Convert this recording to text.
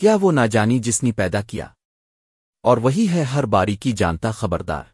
کیا وہ نہ جانی جس نے پیدا کیا؟ اور وہی ہے ہر باری کی جانتا خبردار۔